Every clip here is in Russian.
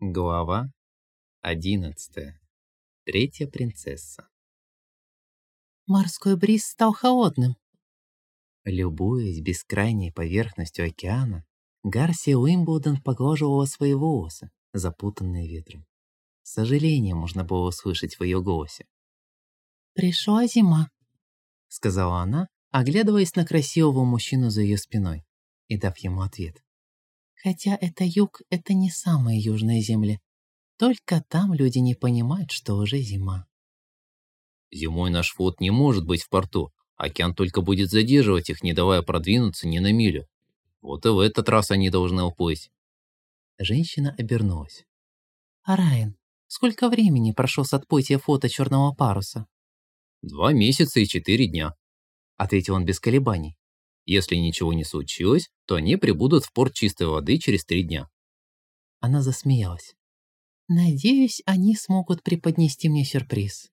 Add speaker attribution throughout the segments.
Speaker 1: Глава одиннадцатая. Третья принцесса.
Speaker 2: Морской бриз стал холодным.
Speaker 1: Любуясь бескрайней поверхностью океана, Гарсия Уимблдон поглаживала свои волосы, запутанные ветром. Сожаление можно было услышать в ее голосе.
Speaker 2: «Пришла зима», —
Speaker 1: сказала она, оглядываясь на красивого мужчину за ее спиной и дав ему ответ.
Speaker 2: «Хотя это юг, это не самые южные земли. Только там люди не понимают, что уже зима».
Speaker 1: «Зимой наш флот не может быть в порту. Океан только будет задерживать их, не давая продвинуться ни на милю. Вот и в этот раз они должны уплыть». Женщина обернулась.
Speaker 2: «А Райан, сколько времени прошло с отплытия флота Черного паруса?»
Speaker 1: «Два месяца и четыре дня», — ответил он без колебаний. «Если ничего не случилось, то они прибудут в порт чистой воды через три дня».
Speaker 2: Она засмеялась. «Надеюсь, они смогут преподнести мне сюрприз».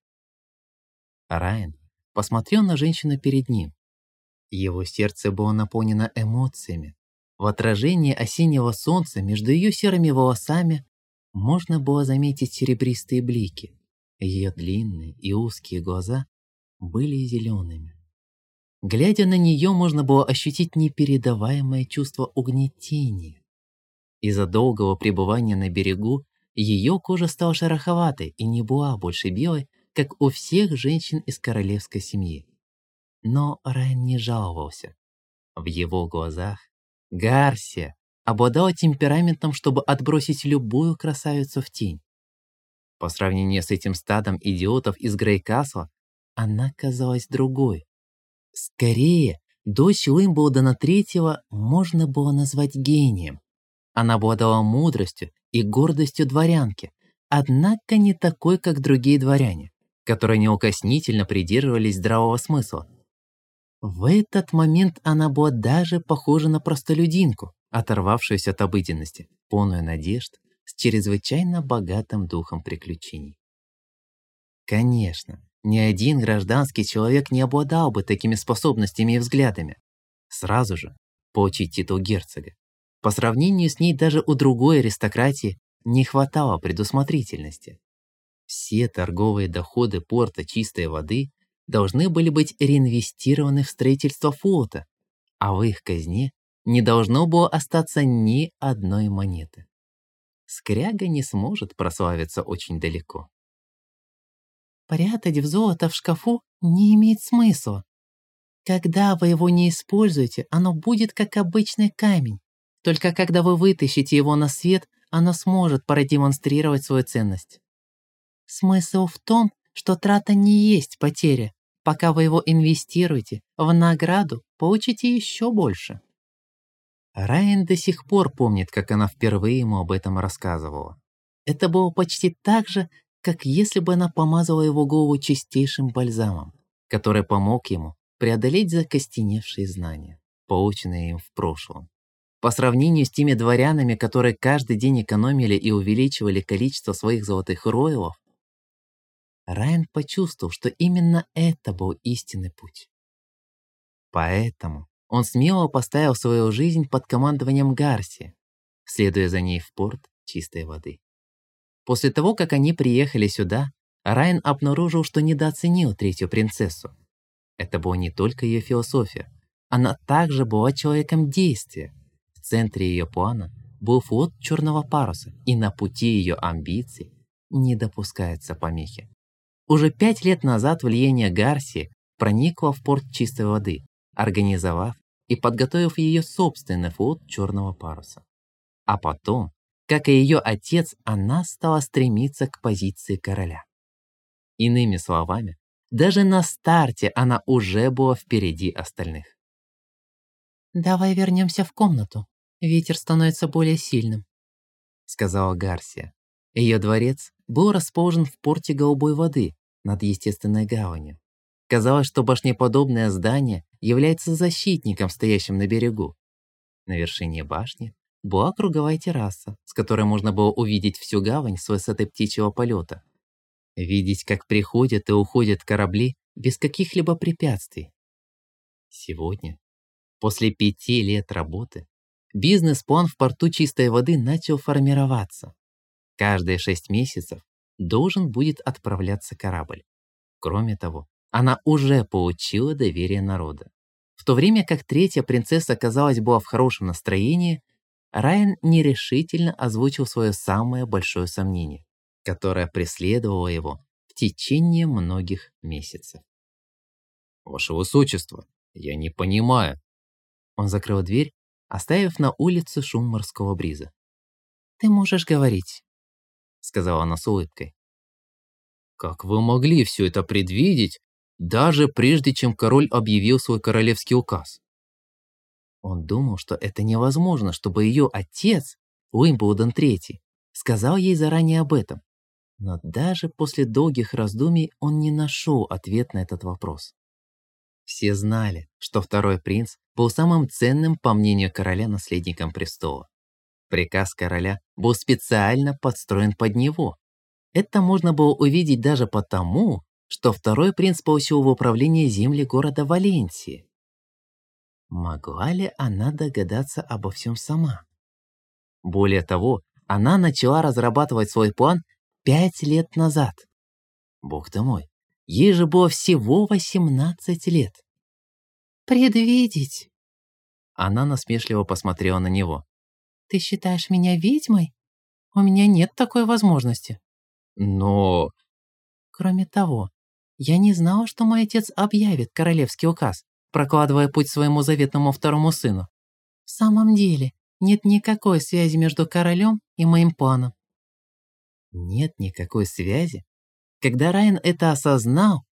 Speaker 1: Райан посмотрел на женщину перед ним. Его сердце было наполнено эмоциями. В отражении осеннего солнца между ее серыми волосами можно было заметить серебристые блики. Ее длинные и узкие глаза были зелеными. Глядя на нее, можно было ощутить непередаваемое чувство угнетения. Из-за долгого пребывания на берегу ее кожа стала шероховатой и не была больше белой, как у всех женщин из королевской семьи. Но Райан не жаловался. В его глазах Гарсия обладала темпераментом, чтобы отбросить любую красавицу в тень. По сравнению с этим стадом идиотов из Грейкасла, она казалась другой. Скорее, дочь Уимблдона Третьего можно было назвать гением. Она обладала мудростью и гордостью дворянки, однако не такой, как другие дворяне, которые неукоснительно придерживались здравого смысла. В этот момент она была даже похожа на простолюдинку, оторвавшуюся от обыденности, полную надежд, с чрезвычайно богатым духом приключений. Конечно, ни один гражданский человек не обладал бы такими способностями и взглядами. Сразу же получить титул герцога. По сравнению с ней даже у другой аристократии не хватало предусмотрительности. Все торговые доходы порта чистой воды должны были быть реинвестированы в строительство флота, а в их казне не должно было остаться ни одной монеты. Скряга не сможет прославиться очень далеко.
Speaker 2: Прятать в золото в шкафу не имеет смысла. Когда вы его не используете, оно будет как обычный камень. Только когда вы вытащите его на свет, оно сможет продемонстрировать свою ценность. Смысл в том, что трата не есть потеря. Пока вы его инвестируете, в награду получите еще больше.
Speaker 1: Райан до сих пор помнит, как она впервые ему об этом рассказывала. Это было почти так же, как если бы она помазала его голову чистейшим бальзамом, который помог ему преодолеть закостеневшие знания, полученные им в прошлом. По сравнению с теми дворянами, которые каждый день экономили и увеличивали количество своих золотых ройлов, Райан почувствовал, что именно это был истинный путь. Поэтому он смело поставил свою жизнь под командованием Гарси, следуя за ней в порт чистой воды. После того, как они приехали сюда, Райан обнаружил, что недооценил третью принцессу. Это была не только ее философия, она также была человеком действия. В центре ее плана был флот Черного паруса, и на пути ее амбиций не допускаются помехи. Уже пять лет назад влияние Гарси проникло в порт чистой воды, организовав и подготовив ее собственный флот черного паруса. А потом, как и ее отец, она стала стремиться к позиции короля. Иными словами, даже на старте она уже была впереди остальных.
Speaker 2: «Давай вернемся в комнату. Ветер становится более сильным», —
Speaker 1: сказала Гарсия. Ее дворец был расположен в порте голубой воды над естественной гаванью. Казалось, что башнеподобное здание является защитником, стоящим на берегу. На вершине башни была круговая терраса, с которой можно было увидеть всю гавань с высоты птичьего полета. Видеть, как приходят и уходят корабли без каких-либо препятствий. Сегодня, после пяти лет работы, бизнес-план в порту чистой воды начал формироваться. Каждые шесть месяцев должен будет отправляться корабль. Кроме того, она уже получила доверие народа. В то время как третья принцесса, казалось, была в хорошем настроении, Райан нерешительно озвучил свое самое большое сомнение, которое преследовало его в течение многих месяцев. «Ваше Высочество, я не понимаю». Он закрыл дверь, оставив на улице шум морского бриза.
Speaker 2: «Ты можешь говорить», —
Speaker 1: сказала она с улыбкой. «Как вы могли все это предвидеть, даже прежде чем король объявил свой королевский указ?» Он думал, что это невозможно, чтобы ее отец, Уимблдон III, сказал ей заранее об этом. Но даже после долгих раздумий он не нашел ответ на этот вопрос. Все знали, что второй принц был самым ценным, по мнению короля, наследником престола. Приказ короля был специально подстроен под него. Это можно было увидеть даже потому, что второй принц получил в управление земли города Валенсии. Могла ли она догадаться обо всем сама? Более того, она начала разрабатывать свой план пять лет назад. Бог ты мой, ей же было всего 18 лет.
Speaker 2: «Предвидеть!»
Speaker 1: Она насмешливо посмотрела на него.
Speaker 2: «Ты считаешь меня ведьмой? У меня нет такой возможности».
Speaker 1: «Но...»
Speaker 2: «Кроме того, я не знала, что мой отец объявит королевский указ прокладывая путь своему заветному второму сыну. В самом деле, нет никакой связи между королем и моим планом.
Speaker 1: Нет никакой связи? Когда Райан это осознал,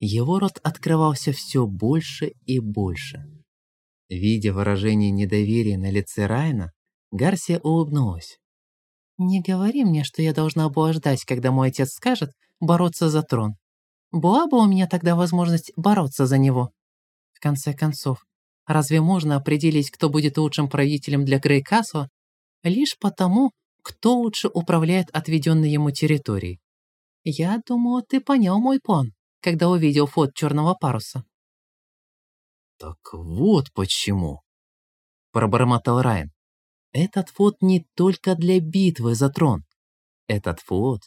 Speaker 1: его рот открывался все больше и больше. Видя выражение недоверия на лице Райана, Гарсия улыбнулась.
Speaker 2: «Не говори мне, что я должна была ждать, когда мой отец скажет бороться за трон. Была бы у меня тогда возможность бороться за него конце концов, разве можно определить, кто будет лучшим правителем для Грейкасла, лишь потому, кто лучше управляет отведенной ему территорией? Я думаю, ты понял мой план, когда увидел фот черного паруса.
Speaker 1: «Так вот почему», — пробормотал Райан. «Этот флот не только для битвы за трон. Этот флот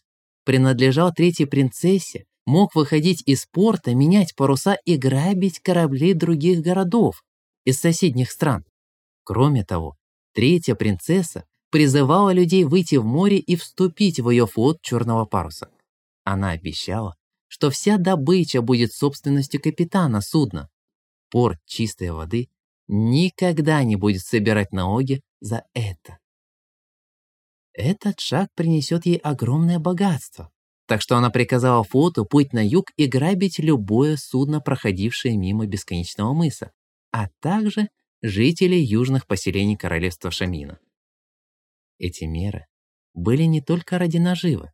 Speaker 1: принадлежал третьей принцессе мог выходить из порта, менять паруса и грабить корабли других городов из соседних стран. Кроме того, третья принцесса призывала людей выйти в море и вступить в ее флот черного паруса. Она обещала, что вся добыча будет собственностью капитана судна. Порт чистой воды никогда не будет собирать налоги за это. Этот шаг принесет ей огромное богатство, так что она приказала флоту путь на юг и грабить любое судно, проходившее мимо бесконечного мыса, а также жителей южных поселений королевства Шамина. Эти меры были не только ради наживы.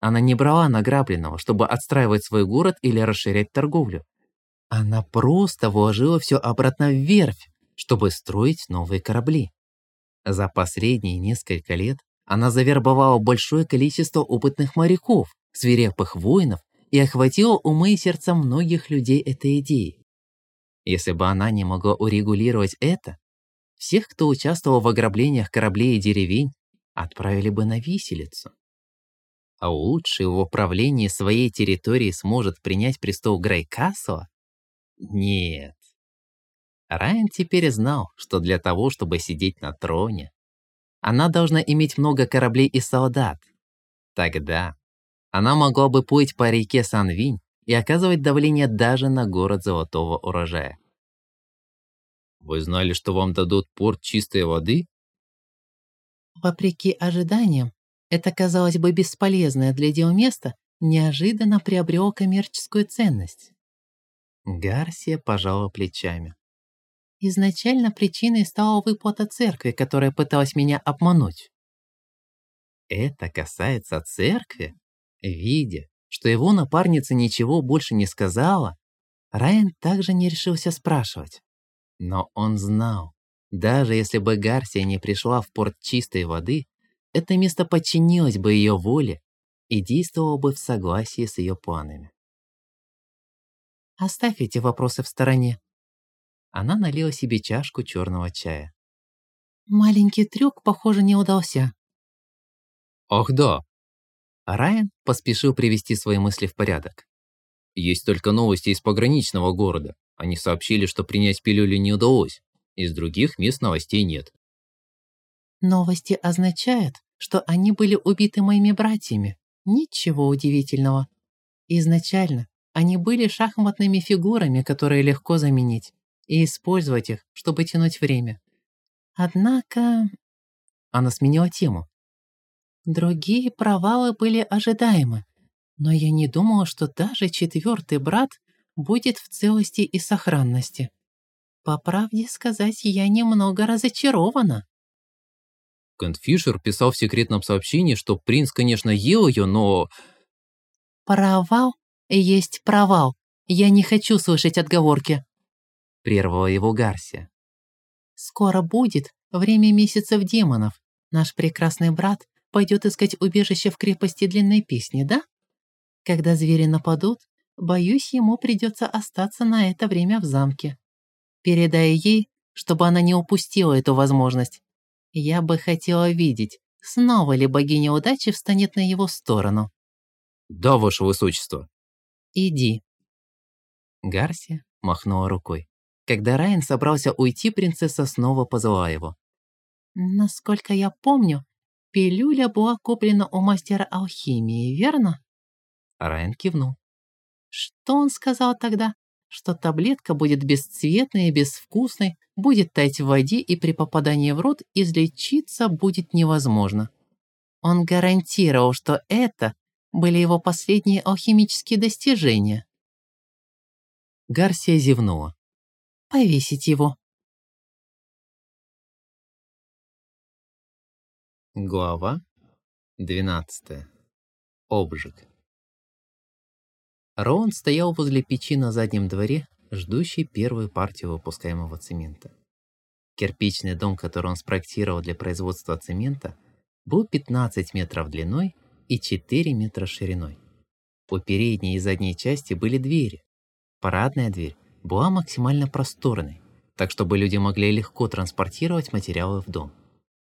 Speaker 1: Она не брала награбленного, чтобы отстраивать свой город или расширять торговлю. Она просто вложила все обратно в верфь, чтобы строить новые корабли. За последние несколько лет она завербовала большое количество опытных моряков, свирепых воинов и охватила умы и сердца многих людей этой идеей. Если бы она не могла урегулировать это, всех, кто участвовал в ограблениях кораблей и деревень, отправили бы на виселицу. А лучший в управлении своей территории сможет принять престол Грейкасла? Нет. Райан теперь знал, что для того, чтобы сидеть на троне, она должна иметь много кораблей и солдат. Тогда она могла бы плыть по реке Санвинь и оказывать давление даже на город золотого урожая. «Вы знали, что вам дадут порт чистой воды?»
Speaker 2: Вопреки ожиданиям, это, казалось бы, бесполезное для дел место неожиданно приобрело коммерческую ценность.
Speaker 1: Гарсия пожала плечами.
Speaker 2: Изначально причиной стала выплата церкви, которая пыталась меня обмануть.
Speaker 1: Это касается церкви? Видя, что его напарница ничего больше не сказала, Райан также не решился спрашивать. Но он знал, даже если бы Гарсия не пришла в порт чистой воды, это место подчинилось бы ее воле и действовало бы в согласии с ее планами.
Speaker 2: «Оставь эти вопросы в стороне».
Speaker 1: Она налила себе чашку черного чая.
Speaker 2: «Маленький трюк, похоже, не удался».
Speaker 1: «Ах да, Райан поспешил привести свои мысли в порядок. Есть только новости из пограничного города. Они сообщили, что принять пилюли не удалось. Из других мест новостей нет.
Speaker 2: Новости означают, что они были убиты моими братьями. Ничего удивительного. Изначально они были шахматными фигурами, которые легко заменить, и использовать их, чтобы тянуть время. Однако... Она сменила тему. Другие провалы были ожидаемы, но я не думала, что даже четвертый брат будет в целости и сохранности. По правде сказать, я немного разочарована.
Speaker 1: Кент Фишер писал в секретном сообщении, что принц, конечно, ел ее, но...
Speaker 2: «Провал есть провал. Я не хочу слышать отговорки», —
Speaker 1: прервала его Гарсия.
Speaker 2: «Скоро будет время месяцев демонов. Наш прекрасный брат пойдет искать убежище в крепости длинной песни, да?» Когда звери нападут, боюсь, ему придется остаться на это время в замке. Передай ей, чтобы она не упустила эту возможность. Я бы хотела видеть, снова ли богиня удачи встанет на его сторону.
Speaker 1: Да, ваше высочество.
Speaker 2: Иди.
Speaker 1: Гарсия махнула рукой. Когда Райан собрался уйти, принцесса снова позвала его.
Speaker 2: Насколько я помню, пилюля была куплена у мастера алхимии, верно?
Speaker 1: Райан кивнул.
Speaker 2: Что он сказал тогда? Что таблетка будет бесцветной и безвкусной, будет таять в воде и при попадании в рот излечиться будет невозможно. Он гарантировал, что это были его последние алхимические достижения.
Speaker 1: Гарсия зевнула.
Speaker 2: «Повесить его».
Speaker 1: Глава 12. Обжиг. Роун стоял возле печи на заднем дворе, ждущий первую партию выпускаемого цемента. Кирпичный дом, который он спроектировал для производства цемента, был 15 метров длиной и 4 метра шириной. У передней и задней части были двери. Парадная дверь была максимально просторной, так чтобы люди могли легко транспортировать материалы в дом.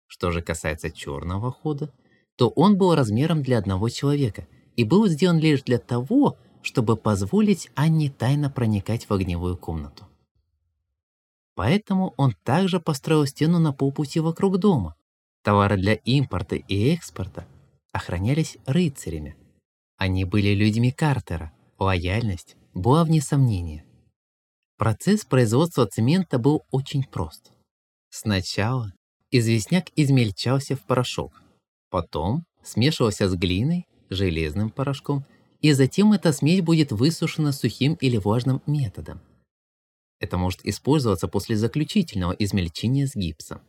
Speaker 1: Что же касается черного хода, то он был размером для одного человека и был сделан лишь для того, чтобы позволить Анне тайно проникать в огневую комнату. Поэтому он также построил стену на полпути вокруг дома. Товары для импорта и экспорта охранялись рыцарями. Они были людьми Картера, лояльность была вне сомнения. Процесс производства цемента был очень прост. Сначала известняк измельчался в порошок, потом смешивался с глиной, железным порошком и затем эта смесь будет высушена сухим или влажным методом. Это может использоваться после заключительного измельчения с гипсом.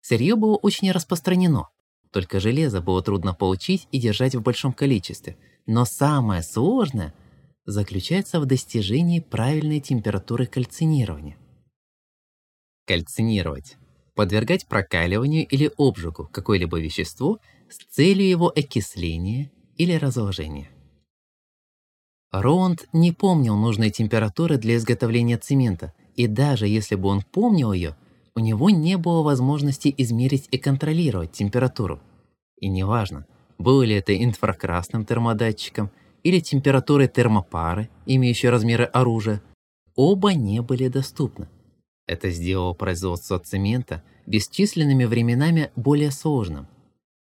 Speaker 1: Сырье было очень распространено, только железо было трудно получить и держать в большом количестве. Но самое сложное заключается в достижении правильной температуры кальцинирования. Кальцинировать – подвергать прокаливанию или обжигу какое-либо вещество с целью его окисления или разложения. Роунд не помнил нужной температуры для изготовления цемента, и даже если бы он помнил ее, у него не было возможности измерить и контролировать температуру. И неважно, был ли это инфракрасным термодатчиком или температурой термопары, имеющей размеры оружия, оба не были доступны. Это сделало производство цемента бесчисленными временами более сложным.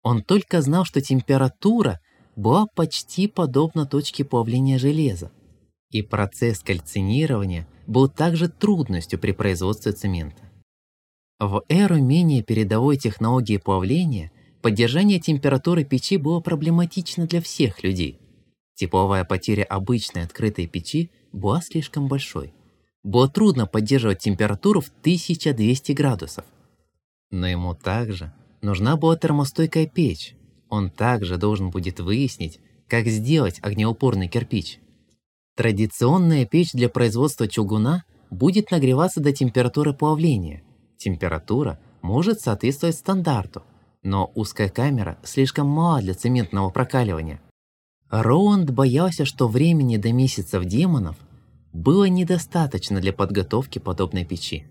Speaker 1: Он только знал, что температура была почти подобна точке плавления железа. И процесс кальцинирования был также трудностью при производстве цемента. В эру менее передовой технологии плавления поддержание температуры печи было проблематично для всех людей. Тепловая потеря обычной открытой печи была слишком большой. Было трудно поддерживать температуру в 1200 градусов. Но ему также нужна была термостойкая печь, он также должен будет выяснить, как сделать огнеупорный кирпич. Традиционная печь для производства чугуна будет нагреваться до температуры плавления. Температура может соответствовать стандарту, но узкая камера слишком мала для цементного прокаливания. Роунд боялся, что времени до месяцев демонов было недостаточно для подготовки подобной печи.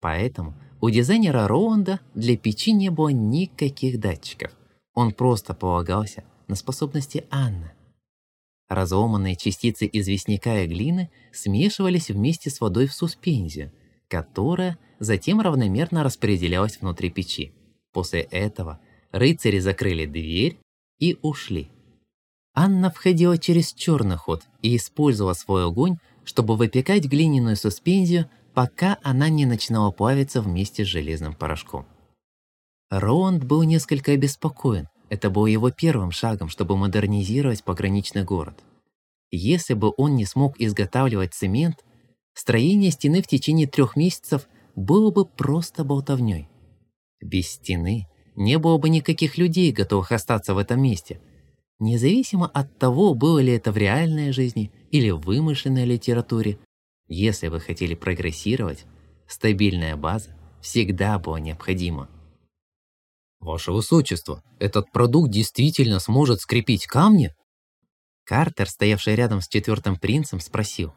Speaker 1: Поэтому у дизайнера Роунда для печи не было никаких датчиков. Он просто полагался на способности Анны. Разломанные частицы известняка и глины смешивались вместе с водой в суспензию, которая затем равномерно распределялась внутри печи. После этого рыцари закрыли дверь и ушли. Анна входила через черный ход и использовала свой огонь, чтобы выпекать глиняную суспензию, пока она не начинала плавиться вместе с железным порошком. Роланд был несколько обеспокоен. Это был его первым шагом, чтобы модернизировать пограничный город. Если бы он не смог изготавливать цемент, строение стены в течение трех месяцев было бы просто болтовней. Без стены не было бы никаких людей, готовых остаться в этом месте. Независимо от того, было ли это в реальной жизни или в вымышленной литературе, если вы хотели прогрессировать, стабильная база всегда была необходима.
Speaker 2: «Ваше Высочество, этот продукт действительно сможет скрепить камни?»
Speaker 1: Картер, стоявший рядом с четвертым принцем, спросил.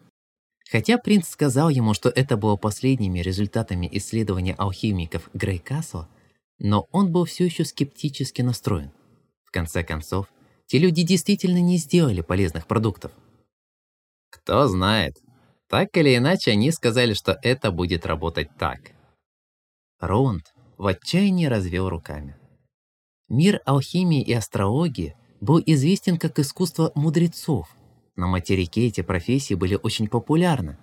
Speaker 1: Хотя принц сказал ему, что это было последними результатами исследования алхимиков Грейкасла, но он был все еще скептически настроен. В конце концов, те люди действительно не сделали полезных продуктов. Кто знает. Так или иначе, они сказали, что это будет работать так. Роунд в отчаянии развел руками. Мир алхимии и астрологии был известен как искусство мудрецов. На материке эти профессии были очень популярны.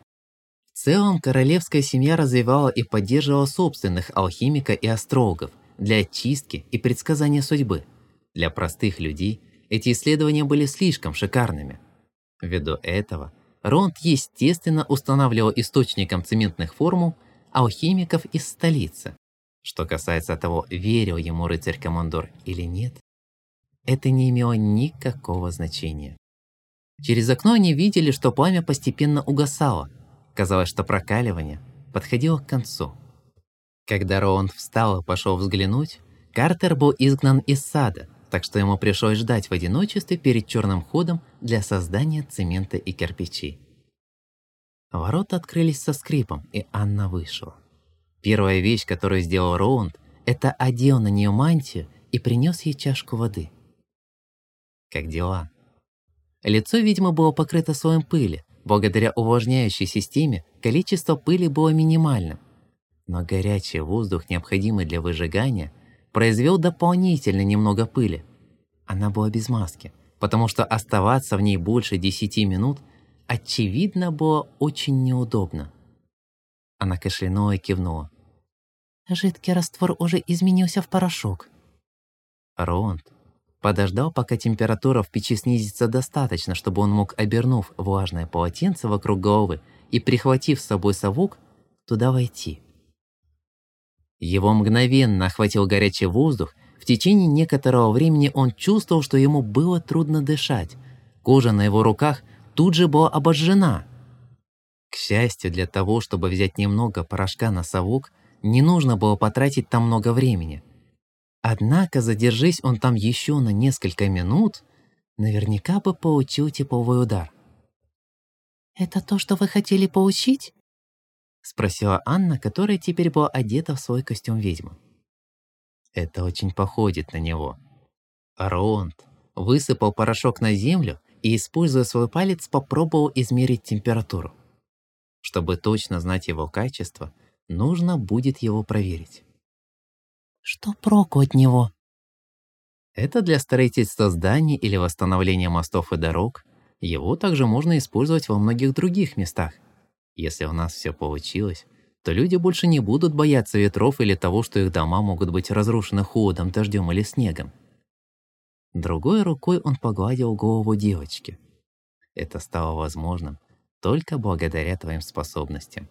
Speaker 1: В целом, королевская семья развивала и поддерживала собственных алхимика и астрологов для очистки и предсказания судьбы. Для простых людей эти исследования были слишком шикарными. Ввиду этого, Ронд естественно устанавливал источником цементных формул алхимиков из столицы, что касается того, верил ему рыцарь-командор или нет, это не имело никакого значения. Через окно они видели, что пламя постепенно угасало. Казалось, что прокаливание подходило к концу. Когда Роунд встал и пошел взглянуть, Картер был изгнан из сада, так что ему пришлось ждать в одиночестве перед черным ходом для создания цемента и кирпичей. Ворота открылись со скрипом, и Анна вышла. Первая вещь, которую сделал Роунд, это одел на нее мантию и принес ей чашку воды. Как дела? Лицо, видимо, было покрыто слоем пыли. Благодаря увлажняющей системе количество пыли было минимальным. Но горячий воздух, необходимый для выжигания, произвел дополнительно немного пыли. Она была без маски, потому что оставаться в ней больше 10 минут очевидно было очень неудобно. Она кашлянула и кивнула. Жидкий раствор уже изменился в порошок. Ронд подождал, пока температура в печи снизится достаточно, чтобы он мог, обернув влажное полотенце вокруг головы и прихватив с собой совок, туда войти. Его мгновенно охватил горячий воздух, в течение некоторого времени он чувствовал, что ему было трудно дышать. Кожа на его руках тут же была обожжена. К счастью, для того, чтобы взять немного порошка на совок, не нужно было потратить там много времени. Однако, задержись он там еще на несколько минут, наверняка бы получил тепловой удар. «Это то, что вы хотели получить?» Спросила Анна, которая теперь была одета в свой костюм ведьмы. Это очень походит на него. Ронд высыпал порошок на землю и, используя свой палец, попробовал измерить температуру. Чтобы точно знать его качество, Нужно будет его проверить. Что проку от него? Это для строительства зданий или восстановления мостов и дорог. Его также можно использовать во многих других местах. Если у нас все получилось, то люди больше не будут бояться ветров или того, что их дома могут быть разрушены холодом, дождем или снегом. Другой рукой он погладил голову девочки. Это стало возможным только благодаря твоим способностям.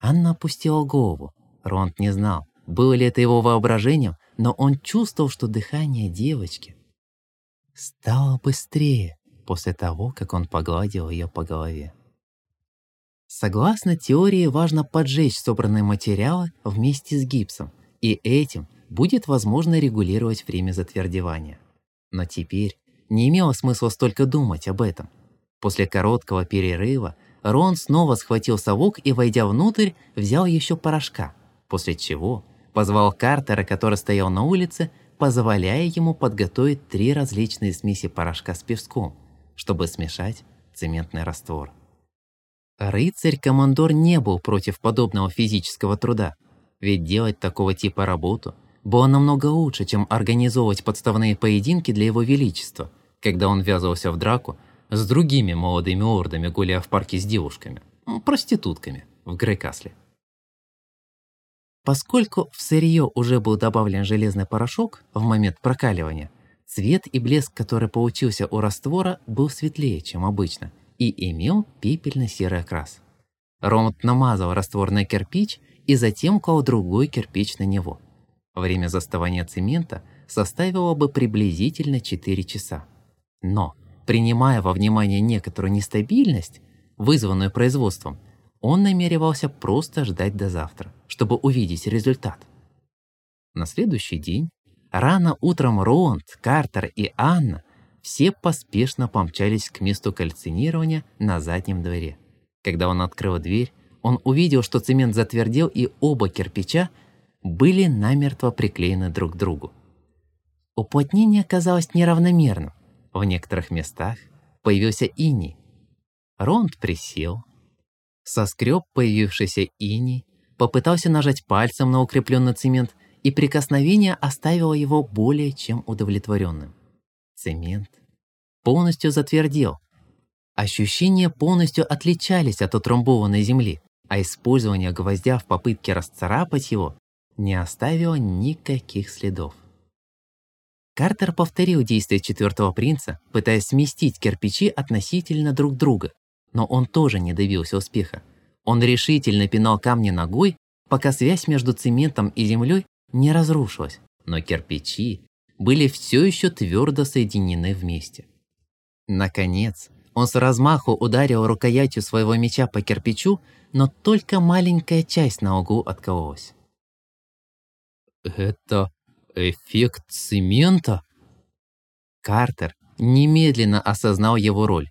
Speaker 1: Анна опустила голову. Ронд не знал, было ли это его воображением, но он чувствовал, что дыхание девочки стало быстрее после того, как он погладил ее по голове. Согласно теории, важно поджечь собранные материалы вместе с гипсом, и этим будет возможно регулировать время затвердевания. Но теперь не имело смысла столько думать об этом. После короткого перерыва Рон снова схватил совок и, войдя внутрь, взял еще порошка, после чего позвал Картера, который стоял на улице, позволяя ему подготовить три различные смеси порошка с песком, чтобы смешать цементный раствор. Рыцарь-командор не был против подобного физического труда, ведь делать такого типа работу было намного лучше, чем организовывать подставные поединки для его величества, когда он ввязывался в драку с другими молодыми ордами, гуляя в парке с девушками, проститутками в Грейкасле. Поскольку в сырье уже был добавлен железный порошок в момент прокаливания, цвет и блеск, который получился у раствора, был светлее, чем обычно, и имел пепельно-серый окрас. Ромт намазал раствор на кирпич и затем клал другой кирпич на него. Время застывания цемента составило бы приблизительно 4 часа. Но, принимая во внимание некоторую нестабильность, вызванную производством, он намеревался просто ждать до завтра, чтобы увидеть результат. На следующий день, рано утром Роунд, Картер и Анна все поспешно помчались к месту кальцинирования на заднем дворе. Когда он открыл дверь, он увидел, что цемент затвердел и оба кирпича были намертво приклеены друг к другу. Уплотнение казалось неравномерным. В некоторых местах появился иней. Ронд присел, Соскреб появившийся иней, попытался нажать пальцем на укрепленный цемент, и прикосновение оставило его более чем удовлетворенным. Цемент полностью затвердел. Ощущения полностью отличались от утрамбованной земли, а использование гвоздя в попытке расцарапать его не оставило никаких следов. Картер повторил действия четвертого принца, пытаясь сместить кирпичи относительно друг друга, но он тоже не добился успеха. Он решительно пинал камни ногой, пока связь между цементом и землей не разрушилась, но кирпичи были все еще твердо соединены вместе. Наконец, он с размаху ударил рукоятью своего меча по кирпичу, но только маленькая часть на углу откололась. «Это эффект цемента?» Картер немедленно осознал его роль.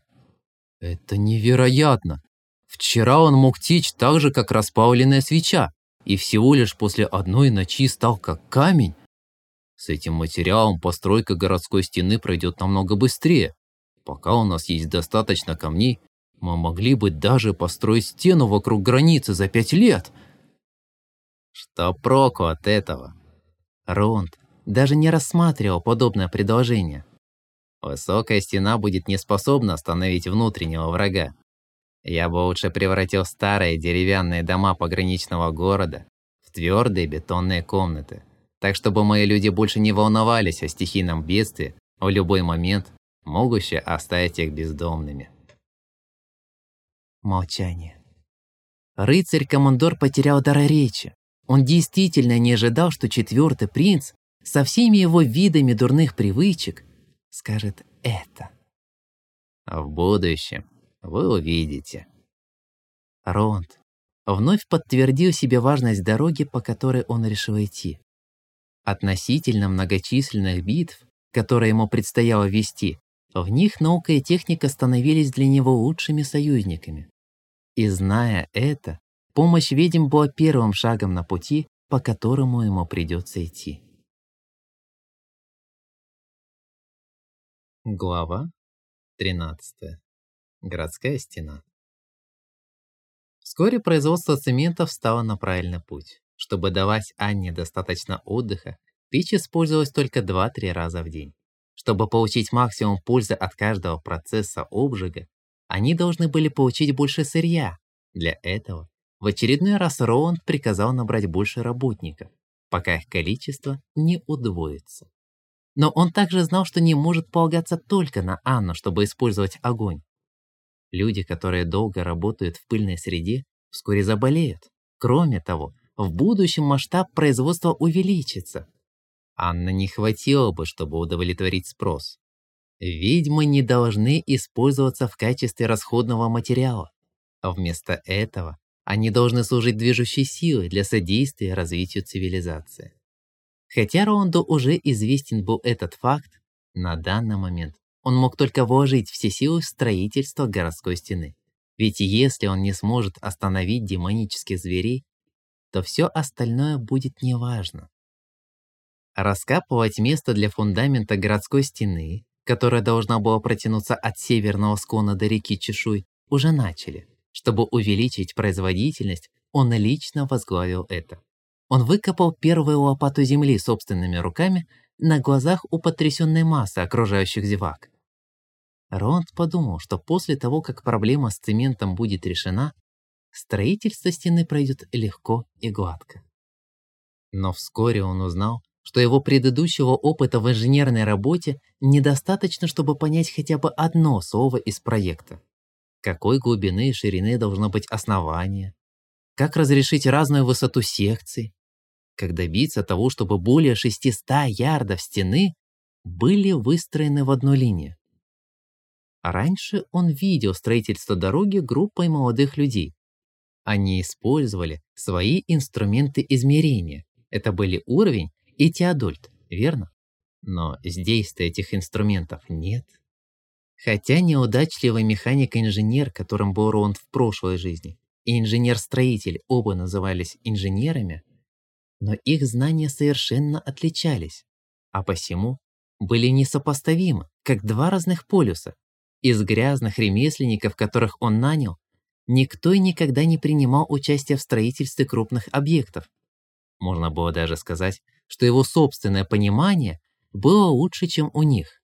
Speaker 1: Это невероятно. Вчера он мог течь так же, как расплавленная свеча, и всего лишь после одной ночи стал как камень. С этим материалом постройка городской стены пройдет намного быстрее. Пока у нас есть достаточно камней, мы могли бы даже построить стену вокруг границы за пять лет. Что проку от этого? Ронд даже не рассматривал подобное предложение. Высокая стена будет не способна остановить внутреннего врага. Я бы лучше превратил старые деревянные дома пограничного города в твердые бетонные комнаты, так чтобы мои люди больше не волновались о стихийном бедствии в любой момент, могущее оставить их бездомными. Молчание. Рыцарь-командор потерял дар речи. Он действительно не ожидал, что четвертый принц со всеми его видами дурных привычек скажет это. В будущем вы увидите. Ронд вновь подтвердил себе важность дороги, по которой он решил идти. Относительно многочисленных битв, которые ему предстояло вести, в них наука и техника становились для него лучшими союзниками. И зная это, помощь ведьм была первым шагом на пути, по которому ему придется идти. Глава 13. Городская стена. Вскоре производство цемента встало на правильный путь. Чтобы давать Анне достаточно отдыха, печь использовалась только 2-3 раза в день. Чтобы получить максимум пользы от каждого процесса обжига, они должны были получить больше сырья. Для этого в очередной раз Роунд приказал набрать больше работников, пока их количество не удвоится. Но он также знал, что не может полагаться только на Анну, чтобы использовать огонь. Люди, которые долго работают в пыльной среде, вскоре заболеют. Кроме того, в будущем масштаб производства увеличится. Анна не хватило бы, чтобы удовлетворить спрос. Ведьмы не должны использоваться в качестве расходного материала. А вместо этого они должны служить движущей силой для содействия развитию цивилизации. Хотя Ронду уже известен был этот факт, на данный момент он мог только вложить все силы в строительство городской стены. Ведь если он не сможет остановить демонических зверей, то все остальное будет неважно. Раскапывать место для фундамента городской стены, которая должна была протянуться от северного склона до реки Чешуй, уже начали. Чтобы увеличить производительность, он лично возглавил это. Он выкопал первую лопату земли собственными руками на глазах у потрясенной массы окружающих зевак. Ронд подумал, что после того, как проблема с цементом будет решена, строительство стены пройдет легко и гладко. Но вскоре он узнал, что его предыдущего опыта в инженерной работе недостаточно, чтобы понять хотя бы одно слово из проекта. Какой глубины и ширины должно быть основание? Как разрешить разную высоту секций? Как добиться того, чтобы более 600 ярдов стены были выстроены в одну линию? Раньше он видел строительство дороги группой молодых людей. Они использовали свои инструменты измерения. Это были уровень и теодольт, верно? Но здесь-то этих инструментов нет. Хотя неудачливый механик-инженер, которым был Ронд в прошлой жизни, и инженер-строитель оба назывались инженерами, но их знания совершенно отличались, а посему были несопоставимы, как два разных полюса, из грязных ремесленников, которых он нанял, никто и никогда не принимал участия в строительстве крупных объектов. Можно было даже сказать, что его собственное понимание было лучше, чем у них.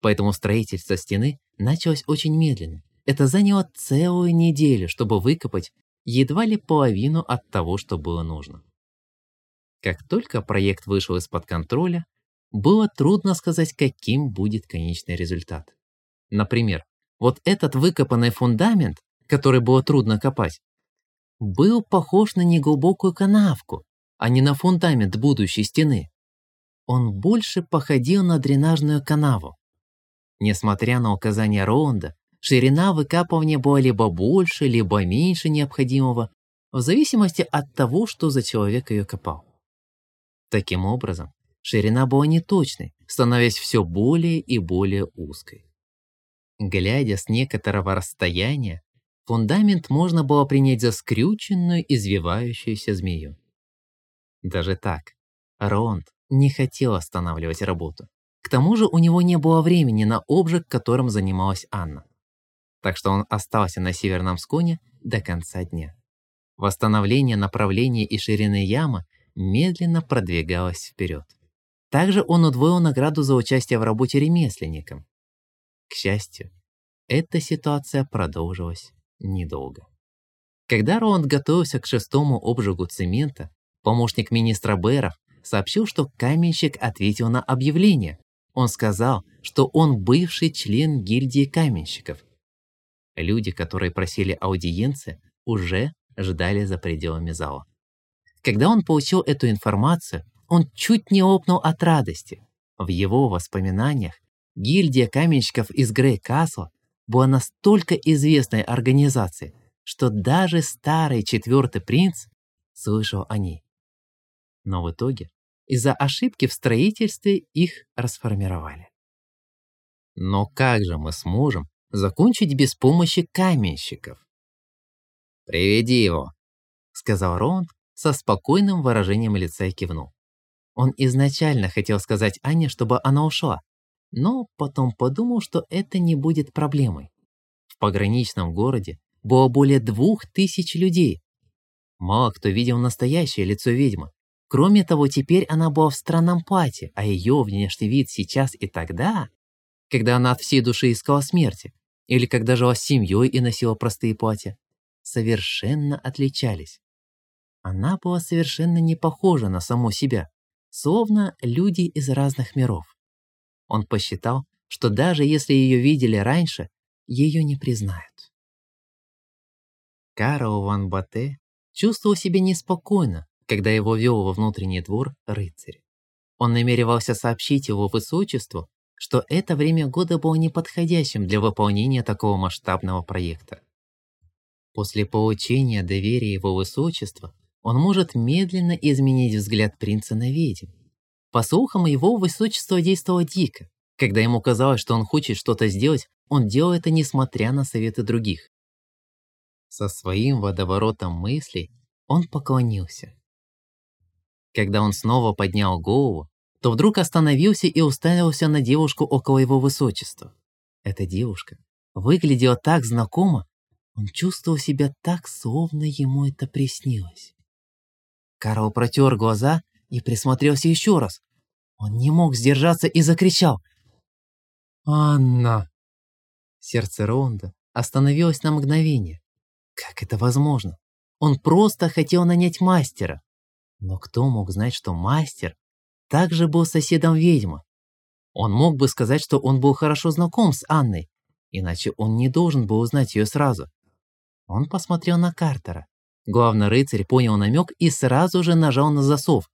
Speaker 1: Поэтому строительство стены началось очень медленно. Это заняло целую неделю, чтобы выкопать едва ли половину от того, что было нужно. Как только проект вышел из-под контроля, было трудно сказать, каким будет конечный результат. Например, вот этот выкопанный фундамент, который было трудно копать, был похож на неглубокую канавку, а не на фундамент будущей стены. Он больше походил на дренажную канаву. Несмотря на указания Роунда, ширина выкапывания была либо больше, либо меньше необходимого, в зависимости от того, что за человек ее копал. Таким образом, ширина была неточной, становясь все более и более узкой. Глядя с некоторого расстояния, фундамент можно было принять за скрюченную, извивающуюся змею. Даже так, Ронд не хотел останавливать работу. К тому же у него не было времени на обжиг, которым занималась Анна. Так что он остался на северном склоне до конца дня. Восстановление направления и ширины ямы медленно продвигалось вперед. Также он удвоил награду за участие в работе ремесленникам. К счастью, эта ситуация продолжилась недолго. Когда Роланд готовился к шестому обжигу цемента, помощник министра Бэров сообщил, что каменщик ответил на объявление. Он сказал, что он бывший член гильдии каменщиков. Люди, которые просили аудиенции, уже ждали за пределами зала. Когда он получил эту информацию, он чуть не опнул от радости. В его воспоминаниях Гильдия каменщиков из Грей Касла была настолько известной организацией, что даже старый четвертый принц слышал о ней. Но в итоге из-за ошибки в строительстве их расформировали. Но как же мы сможем закончить без помощи каменщиков? «Приведи его», — сказал Ронд со спокойным выражением лица и кивнул. Он изначально хотел сказать Ане, чтобы она ушла, но потом подумал, что это не будет проблемой. В пограничном городе было более двух тысяч людей. Мало кто видел настоящее лицо ведьмы. Кроме того, теперь она была в странном платье, а ее внешний вид сейчас и тогда, когда она от всей души искала смерти, или когда жила с семьей и носила простые платья, совершенно отличались. Она была совершенно не похожа на саму себя, словно люди из разных миров. Он посчитал, что даже если ее видели раньше, ее не признают. Карл Ван Бате чувствовал себя неспокойно, когда его вел во внутренний двор рыцарь. Он намеревался сообщить его высочеству, что это время года было неподходящим для выполнения такого масштабного проекта. После получения доверия его высочества он может медленно изменить взгляд принца на ведьм. По слухам, его высочество действовало дико. Когда ему казалось, что он хочет что-то сделать, он делал это несмотря на советы других. Со своим водоворотом мыслей он поклонился. Когда он снова поднял голову, то вдруг остановился и уставился на девушку около его высочества. Эта девушка выглядела так знакомо, он чувствовал себя так, словно ему это приснилось. Карл протер глаза и присмотрелся еще раз. Он не мог сдержаться и закричал. «Анна!» Сердце Ронда остановилось на мгновение. Как это возможно? Он просто хотел нанять мастера. Но кто мог знать, что мастер также был соседом ведьмы? Он мог бы сказать, что он был хорошо знаком с Анной, иначе он не должен был узнать ее сразу. Он посмотрел на Картера. Главный рыцарь понял намек и сразу же нажал на засов,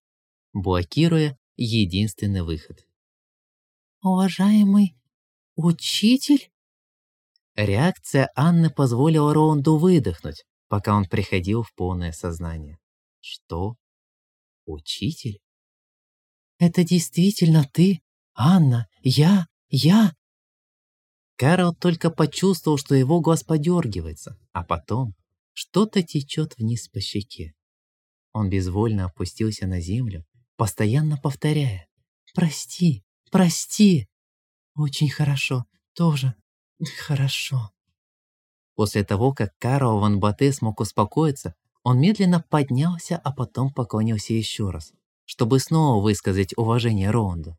Speaker 1: блокируя единственный выход.
Speaker 2: «Уважаемый учитель?»
Speaker 1: Реакция Анны позволила Роунду выдохнуть, пока он приходил в полное сознание. Что? Учитель?
Speaker 2: Это действительно ты? Анна? Я? Я?
Speaker 1: Карл только почувствовал, что его глаз подергивается, а потом что-то течет вниз по щеке. Он безвольно опустился на землю, постоянно повторяя «Прости, прости!» «Очень хорошо, тоже хорошо». После того, как Карл Ван Батэ смог успокоиться, он медленно поднялся, а потом поклонился еще раз, чтобы снова высказать уважение Роунду.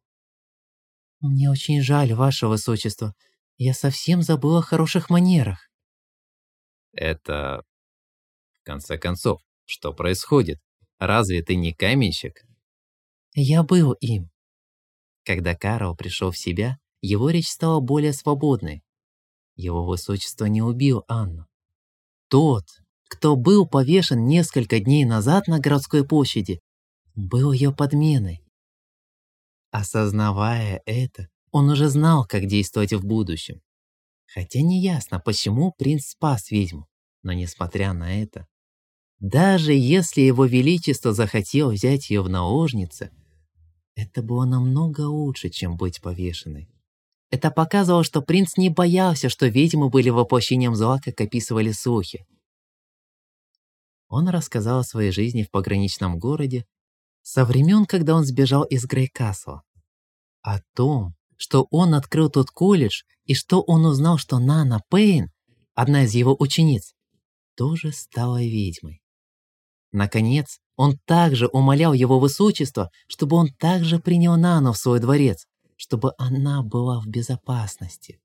Speaker 1: «Мне очень жаль, ваше высочество. Я совсем забыл о хороших манерах». «Это... в конце концов, что происходит? Разве ты не каменщик?» «Я был им». Когда Карл пришел в себя, его речь стала более свободной. Его высочество не убил Анну. Тот, кто был повешен несколько дней назад на городской площади, был ее подменой. Осознавая это, он уже знал, как действовать в будущем. Хотя неясно, почему принц спас ведьму, но несмотря на это, даже если его величество захотел взять ее в наложницы, это было намного лучше, чем быть повешенной. Это показывало, что принц не боялся, что ведьмы были воплощением зла, как описывали слухи. Он рассказал о своей жизни в пограничном городе со времен, когда он сбежал из Грейкасла. О том, что он открыл тот колледж и что он узнал, что Нана Пейн, одна из его учениц, тоже стала ведьмой. Наконец, он также умолял его высочество, чтобы он также принял Нану в свой дворец, чтобы она была в безопасности.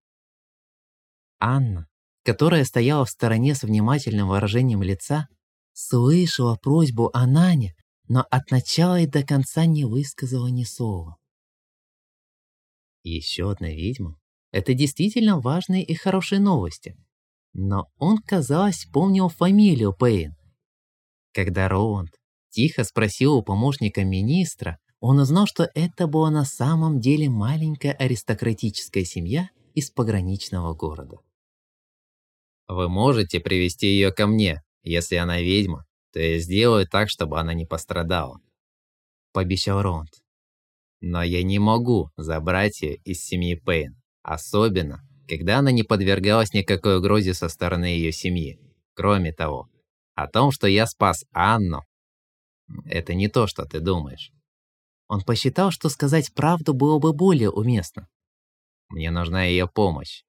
Speaker 1: Анна, которая стояла в стороне с внимательным выражением лица, слышала просьбу о Нане, но от начала и до конца не высказала ни слова. Еще одна ведьма — это действительно важные и хорошие новости. Но он, казалось, помнил фамилию Пейн. Когда Роунд тихо спросил у помощника министра, он узнал, что это была на самом деле маленькая аристократическая семья из пограничного города. «Вы можете привести ее ко мне», если она ведьма, то я сделаю так, чтобы она не пострадала. Пообещал Ронд. Но я не могу забрать ее из семьи Пейн. Особенно, когда она не подвергалась никакой угрозе со стороны ее семьи. Кроме того, о том, что я спас Анну, это не то, что ты думаешь. Он посчитал, что сказать правду было бы более уместно. Мне нужна ее помощь.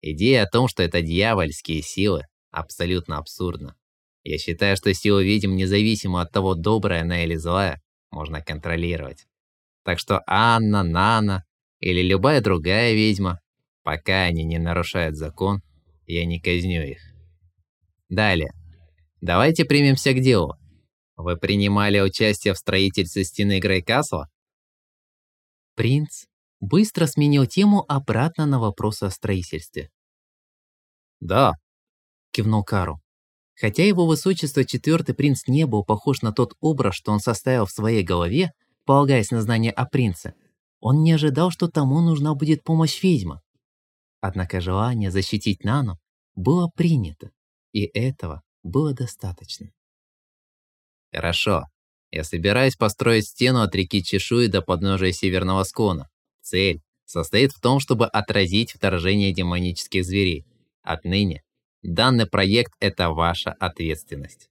Speaker 1: Идея о том, что это дьявольские силы, абсолютно абсурдна. Я считаю, что силу ведьм, независимо от того, добрая она или злая, можно контролировать. Так что Анна, Нана или любая другая ведьма, пока они не нарушают закон, я не казню их. Далее. Давайте примемся к делу. Вы принимали участие в строительстве стены Грейкасла? Принц быстро сменил тему обратно на вопрос о строительстве. «Да», — кивнул Кару. Хотя его высочество четвертый принц не был похож на тот образ, что он составил в своей голове, полагаясь на знания о принце, он не ожидал, что тому нужна будет помощь ведьмы. Однако желание защитить Нану было принято, и этого было достаточно. «Хорошо. Я собираюсь построить стену от реки Чешуи до подножия Северного Склона. Цель состоит в том, чтобы отразить вторжение демонических зверей. Отныне Данный проект – это ваша ответственность.